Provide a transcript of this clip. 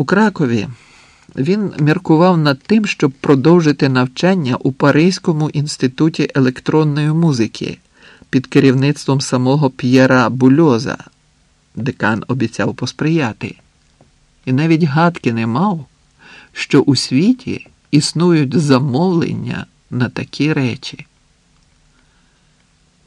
У Кракові він міркував над тим, щоб продовжити навчання у Паризькому інституті електронної музики під керівництвом самого П'єра Бульоза. Декан обіцяв посприяти. І навіть гадки не мав, що у світі існують замовлення на такі речі.